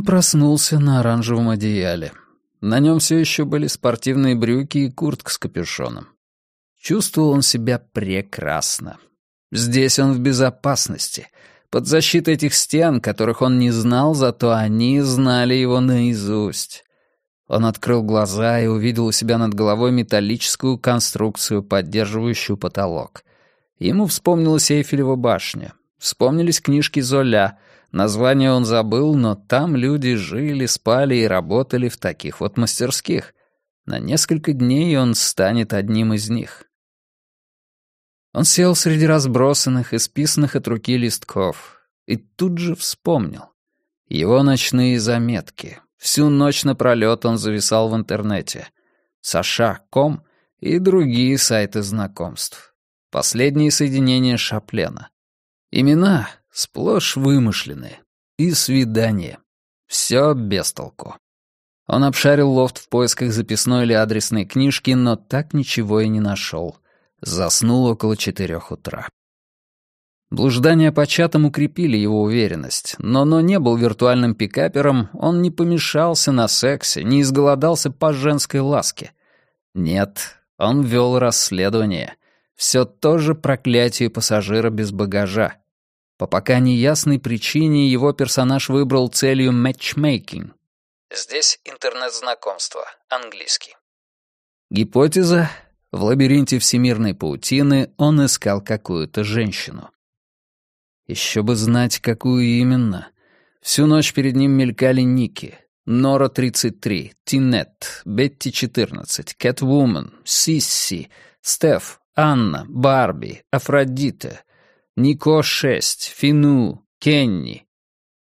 Он проснулся на оранжевом одеяле. На нем все еще были спортивные брюки и куртка с капюшоном. Чувствовал он себя прекрасно. Здесь он в безопасности, под защитой этих стен, которых он не знал, зато они знали его наизусть. Он открыл глаза и увидел у себя над головой металлическую конструкцию, поддерживающую потолок. Ему вспомнилась Эйфелева башня. Вспомнились книжки Золя. Название он забыл, но там люди жили, спали и работали в таких вот мастерских. На несколько дней он станет одним из них. Он сел среди разбросанных, исписанных от руки листков и тут же вспомнил. Его ночные заметки, Всю ночь напролёт он зависал в интернете. Саша.ком и другие сайты знакомств. Последние соединения Шаплена. Имена сплошь вымышленные. И свидания. Всё без толку. Он обшарил лофт в поисках записной или адресной книжки, но так ничего и не нашел. Заснул около четырех утра. Блуждания по чатам укрепили его уверенность, но но не был виртуальным пикапером, он не помешался на сексе, не изголодался по женской ласке. Нет, он вел расследование. Все то же проклятие пассажира без багажа. По пока неясной причине его персонаж выбрал целью матчмейкинг. Здесь интернет-знакомство, английский. Гипотеза — в лабиринте всемирной паутины он искал какую-то женщину. Еще бы знать, какую именно. Всю ночь перед ним мелькали ники. Нора 33, Тинет, Бетти 14, Кэтвумен, Сисси, Стеф, Анна, Барби, Афродита, Нико 6, Фину, Кенни.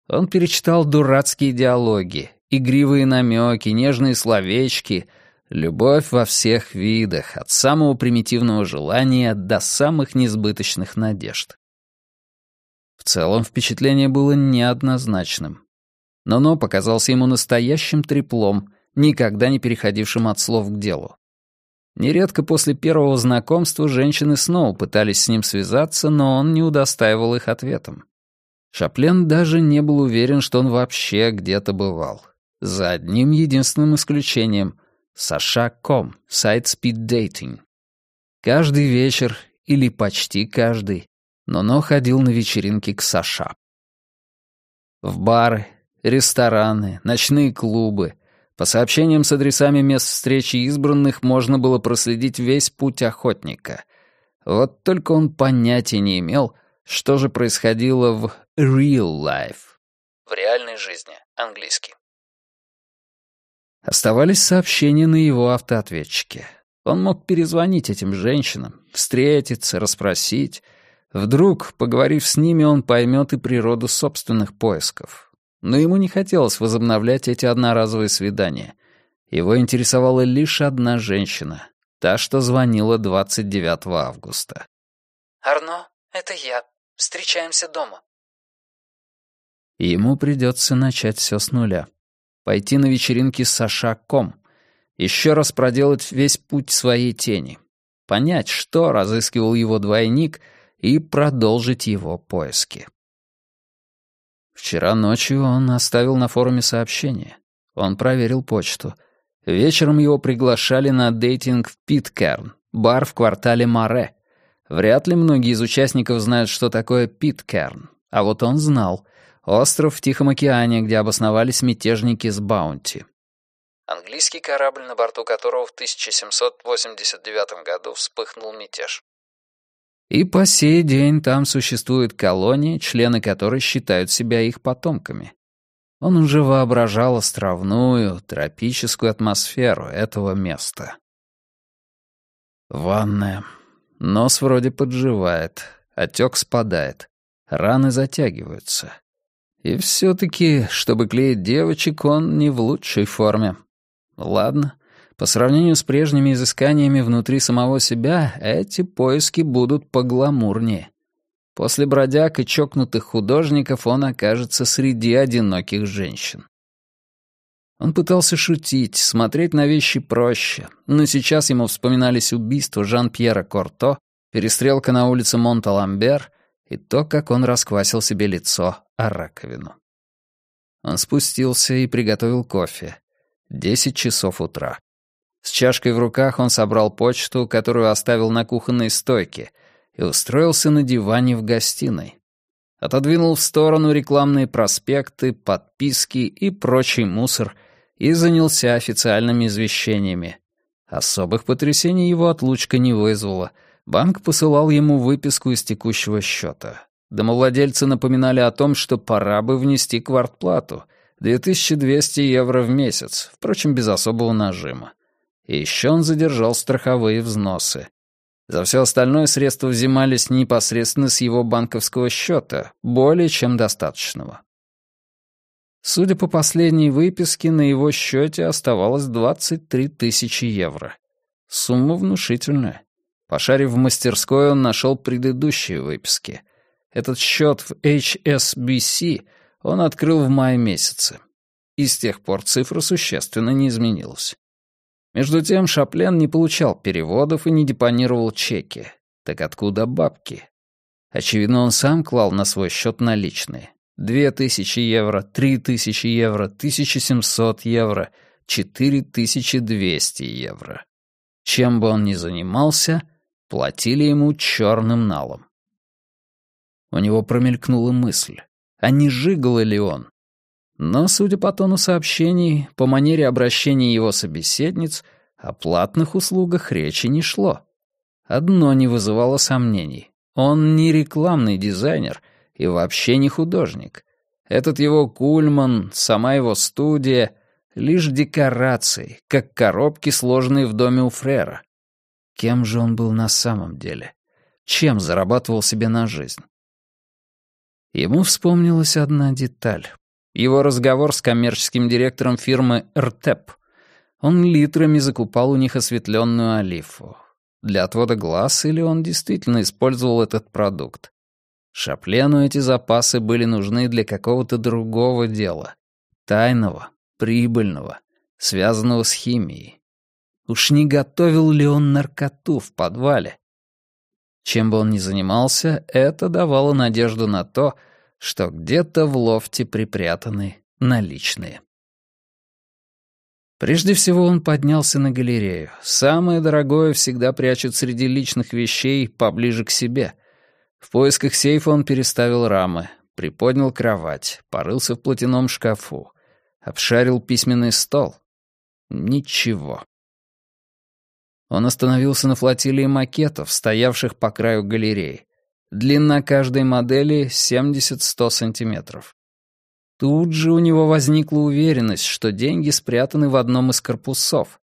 Он перечитал дурацкие диалоги, игривые намеки, нежные словечки, любовь во всех видах, от самого примитивного желания до самых несбыточных надежд. В целом впечатление было неоднозначным. Но-но показался ему настоящим треплом, никогда не переходившим от слов к делу. Нередко после первого знакомства женщины снова пытались с ним связаться, но он не удостаивал их ответом. Шаплен даже не был уверен, что он вообще где-то бывал. За одним единственным исключением — Саша.ком, сайт спиддейтинг. Каждый вечер, или почти каждый, но-но ходил на вечеринки к Саша. В бары, рестораны, ночные клубы. По сообщениям с адресами мест встречи избранных можно было проследить весь путь охотника. Вот только он понятия не имел, что же происходило в real life. В реальной жизни, английский. Оставались сообщения на его автоответчике. Он мог перезвонить этим женщинам, встретиться, расспросить, Вдруг, поговорив с ними, он поймет и природу собственных поисков. Но ему не хотелось возобновлять эти одноразовые свидания. Его интересовала лишь одна женщина, та, что звонила 29 августа. «Арно, это я. Встречаемся дома». Ему придется начать все с нуля. Пойти на вечеринки с Саша Ком. Еще раз проделать весь путь своей тени. Понять, что разыскивал его двойник — и продолжить его поиски. Вчера ночью он оставил на форуме сообщение. Он проверил почту. Вечером его приглашали на дейтинг в Питкерн, бар в квартале Море. Вряд ли многие из участников знают, что такое Питкерн. А вот он знал. Остров в Тихом океане, где обосновались мятежники с Баунти. Английский корабль, на борту которого в 1789 году вспыхнул мятеж. И по сей день там существует колония, члены которой считают себя их потомками. Он уже воображал островную, тропическую атмосферу этого места. Ванная. Нос вроде подживает, отек спадает, раны затягиваются. И все-таки, чтобы клеить девочек, он не в лучшей форме. Ладно, по сравнению с прежними изысканиями внутри самого себя, эти поиски будут погламурнее. После бродяг и чокнутых художников он окажется среди одиноких женщин. Он пытался шутить, смотреть на вещи проще, но сейчас ему вспоминались убийства Жан-Пьера Корто, перестрелка на улице Монталамбер и то, как он расквасил себе лицо о раковину. Он спустился и приготовил кофе. Десять часов утра. С чашкой в руках он собрал почту, которую оставил на кухонной стойке, и устроился на диване в гостиной. Отодвинул в сторону рекламные проспекты, подписки и прочий мусор и занялся официальными извещениями. Особых потрясений его отлучка не вызвала. Банк посылал ему выписку из текущего счета. Домовладельцы напоминали о том, что пора бы внести квартплату — 2200 евро в месяц, впрочем, без особого нажима. И еще он задержал страховые взносы. За все остальное средства взимались непосредственно с его банковского счета, более чем достаточного. Судя по последней выписке, на его счете оставалось 23 тысячи евро. Сумма внушительная. Пошарив в мастерской, он нашел предыдущие выписки. Этот счет в HSBC он открыл в мае месяце. И с тех пор цифра существенно не изменилась. Между тем Шаплен не получал переводов и не депонировал чеки. Так откуда бабки? Очевидно, он сам клал на свой счет наличные. Две тысячи евро, три тысячи евро, тысяча семьсот евро, четыре тысячи двести евро. Чем бы он ни занимался, платили ему черным налом. У него промелькнула мысль, а не жигал ли он? Но, судя по тону сообщений, по манере обращения его собеседниц, о платных услугах речи не шло. Одно не вызывало сомнений. Он не рекламный дизайнер и вообще не художник. Этот его кульман, сама его студия — лишь декорации, как коробки, сложенные в доме у Фрера. Кем же он был на самом деле? Чем зарабатывал себе на жизнь? Ему вспомнилась одна деталь. Его разговор с коммерческим директором фирмы «РТЭП». Он литрами закупал у них осветленную олифу. Для отвода глаз или он действительно использовал этот продукт? Шаплену эти запасы были нужны для какого-то другого дела. Тайного, прибыльного, связанного с химией. Уж не готовил ли он наркоту в подвале? Чем бы он ни занимался, это давало надежду на то, что где-то в лофте припрятаны наличные. Прежде всего он поднялся на галерею. Самое дорогое всегда прячут среди личных вещей поближе к себе. В поисках сейфа он переставил рамы, приподнял кровать, порылся в платяном шкафу, обшарил письменный стол. Ничего. Он остановился на флотилии макетов, стоявших по краю галереи. Длина каждой модели 70-100 сантиметров. Тут же у него возникла уверенность, что деньги спрятаны в одном из корпусов.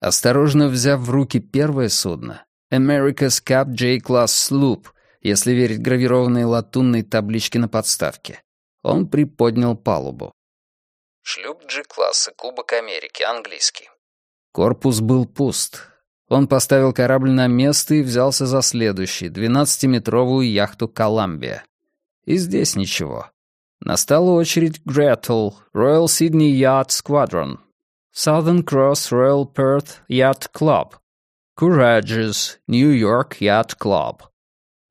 Осторожно взяв в руки первое судно, America's Cup J-Class Sloop, если верить гравированной латунной табличке на подставке, он приподнял палубу. Шлюп G-класса, Кубок Америки, английский. Корпус был пуст, он поставил корабль на место и взялся за следующий, 12-метровую яхту «Коламбия». И здесь ничего. Настала очередь Гретл, Royal Sydney Yacht Squadron, Southern Cross Royal Perth Yacht Club, Courageous New York Yacht Club.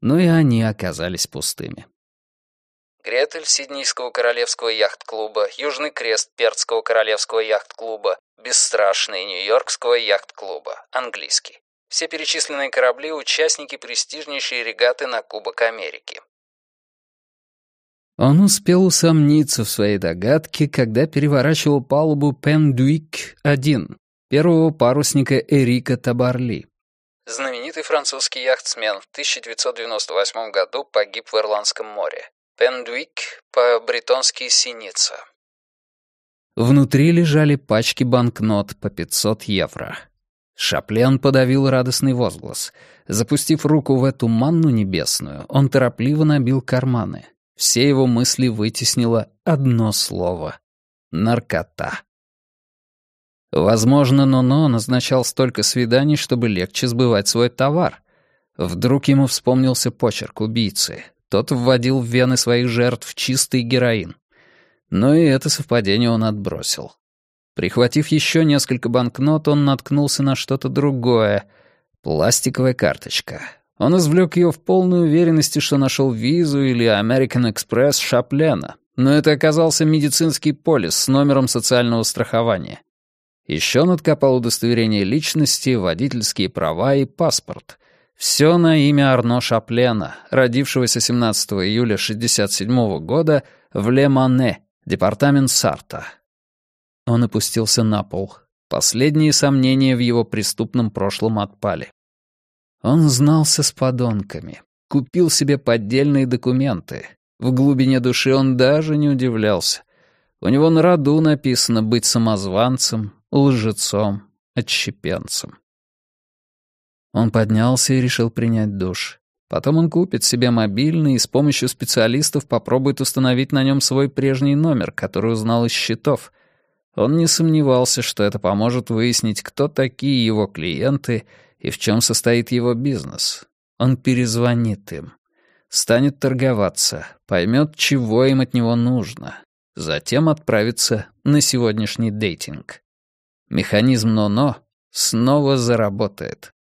Ну и они оказались пустыми. Гретель Сиднейского королевского яхт-клуба, Южный крест Перцкого королевского яхт-клуба, Бесстрашный Нью-Йоркского яхт-клуба, английский. Все перечисленные корабли — участники престижнейшей регаты на Кубок Америки. Он успел усомниться в своей догадке, когда переворачивал палубу Пендуик-1, первого парусника Эрика Табарли. Знаменитый французский яхтсмен в 1998 году погиб в Ирландском море. Пендуик по-бретонски «синица». Внутри лежали пачки банкнот по 500 евро. Шаплен подавил радостный возглас. Запустив руку в эту манну небесную, он торопливо набил карманы. Все его мысли вытеснило одно слово — наркота. Возможно, Ноно назначал столько свиданий, чтобы легче сбывать свой товар. Вдруг ему вспомнился почерк убийцы. Тот вводил в вены своих жертв чистый героин. Но и это совпадение он отбросил. Прихватив еще несколько банкнот, он наткнулся на что-то другое. Пластиковая карточка. Он извлек ее в полной уверенности, что нашел визу или American Express Шаплена. но это оказался медицинский полис с номером социального страхования. Еще он откопал удостоверение личности, водительские права и паспорт. Все на имя Арно Шаплена, родившегося 17 июля 1967 года в Ле-Мане, департамент Сарта. Он опустился на пол. Последние сомнения в его преступном прошлом отпали. Он знался с подонками, купил себе поддельные документы. В глубине души он даже не удивлялся. У него на роду написано быть самозванцем, лжецом, отщепенцем. Он поднялся и решил принять душ. Потом он купит себе мобильный и с помощью специалистов попробует установить на нем свой прежний номер, который узнал из счетов. Он не сомневался, что это поможет выяснить, кто такие его клиенты и в чем состоит его бизнес. Он перезвонит им, станет торговаться, поймет, чего им от него нужно, затем отправится на сегодняшний дейтинг. Механизм «но-но» снова заработает.